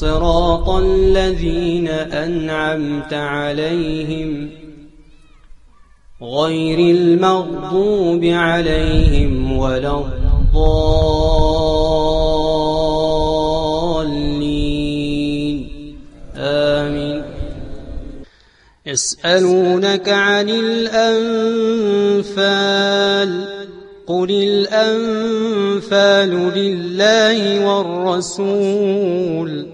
صراط الذين أنعمت عليهم غير المغضوب عليهم ولا الضالين. آمين. يسألونك عن الأنفال قل الأنفال لله والرسول.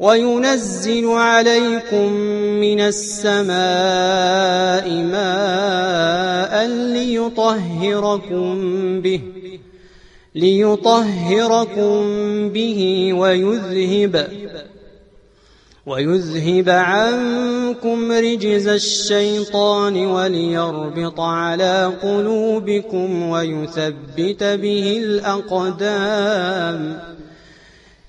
وينزل عليكم من السماء ماء ليطهركم به ليطهركم به ويذهب ويذهب عنكم رجز الشيطان وليربط على قلوبكم ويثبت به الأقدام.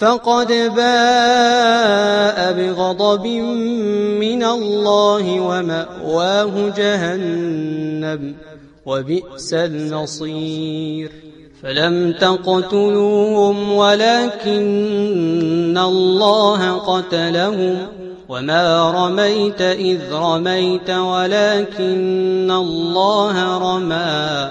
فقد باء بغضب من الله ومأواه جهنم وبئس النصير فلم تقتلوهم ولكن الله قتلهم. وما رميت إذ رميت ولكن الله رمى.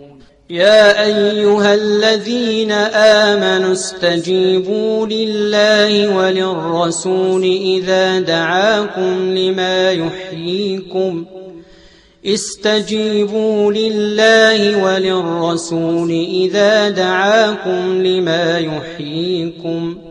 يا أيها الذين آمنوا استجيبوا لله وللرسول إذا دعاكم لما يحييكم. استجيبوا لله وللرسول إذا دعاكم لما يحييكم.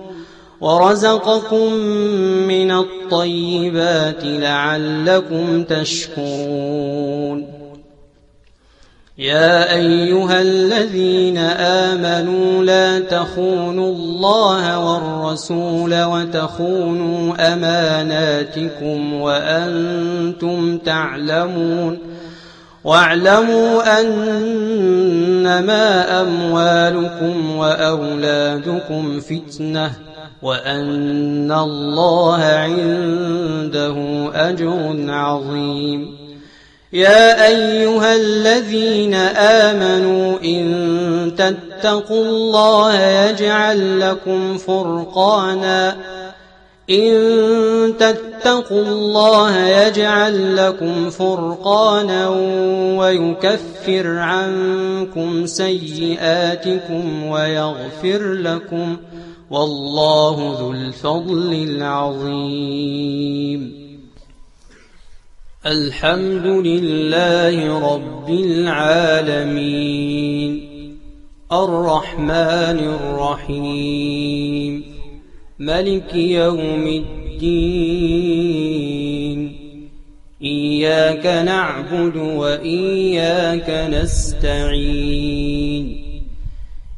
ورزقكم من الطيبات لعلكم تشكرون. يا أيها الذين آمنوا لا تخونوا الله والرسول وتخونوا أماناتكم وأنتم تعلمون. واعلموا أنما أموالكم وأولادكم فتنةٌ. وأن الله عنده أجر عظيم. يا أيها الذين آمنوا إن تتقوا الله يجعل لكم فرقانا. إن تتقوا الله يجعل لكم فرقانا ويكفر عنكم سيئاتكم ويغفر لكم والله ذو الفضل العظيم. الحمد لله رب العالمين. الرحمن الرحيم. ملك يوم الدين. إياك نعبد وإياك نستعين.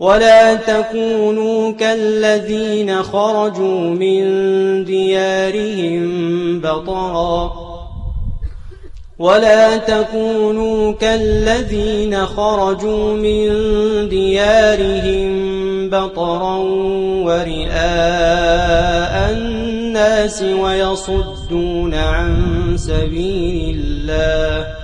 ولا تكونوا كالذين خرجوا من ديارهم بطرا. ولا تكونوا كالذين خرجوا من ديارهم بطرا ورئاء الناس ويصدون عن سبيل الله.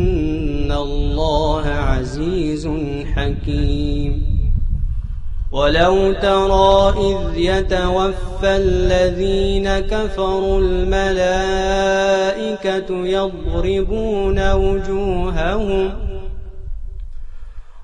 عزيز حكيم. ولو ترى إذ يتوفى الذين كفروا الملائكة يضربون وجوههم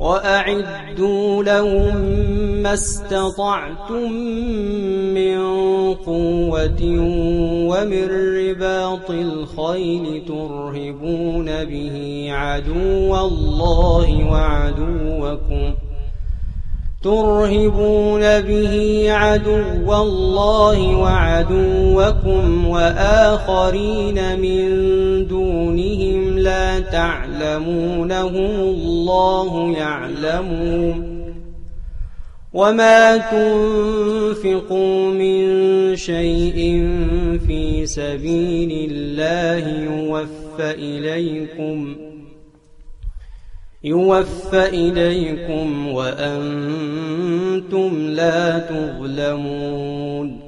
وأعدوا لهم ما استطعتم من قوة ومن رباط الخيل ترهبون به عدو الله وعدوكم ترهبون به عدو الله وعدوكم وآخرين من دونهم لا تعلمونهم الله يعلمون وما تنفقوا من شيء في سبيل الله يوفى إليكم يوفى إليكم وأنتم لا تظلمون.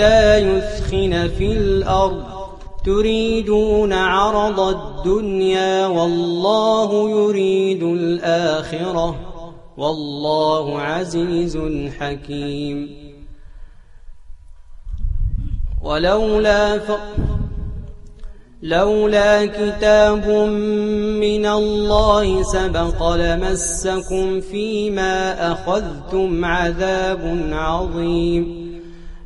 يثخن في الأرض. تريدون عرض الدنيا والله يريد الآخرة. والله عزيز حكيم. ولولا فقر لولا كتاب من الله سبق لمسكم فيما أخذتم عذاب عظيم.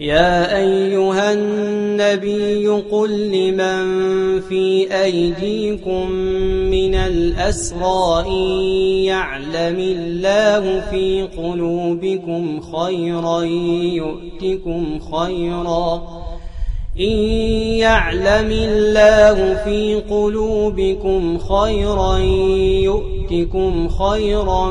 يا أيها النبي قل لمن في أيديكم من الأسرى إن يعلم الله في قلوبكم خيرا يؤتكم خيرا. إن يعلم الله في قلوبكم خيرا يؤتكم خيرا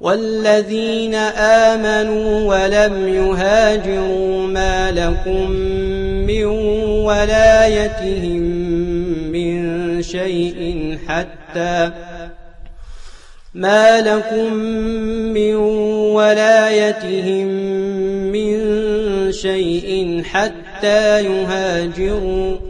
والذين آمنوا ولم يهاجروا ما لكم من ولايتهم من شيء حتى ما لكم من ولايتهم من شيء حتى يهاجروا